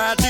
Friday.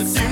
the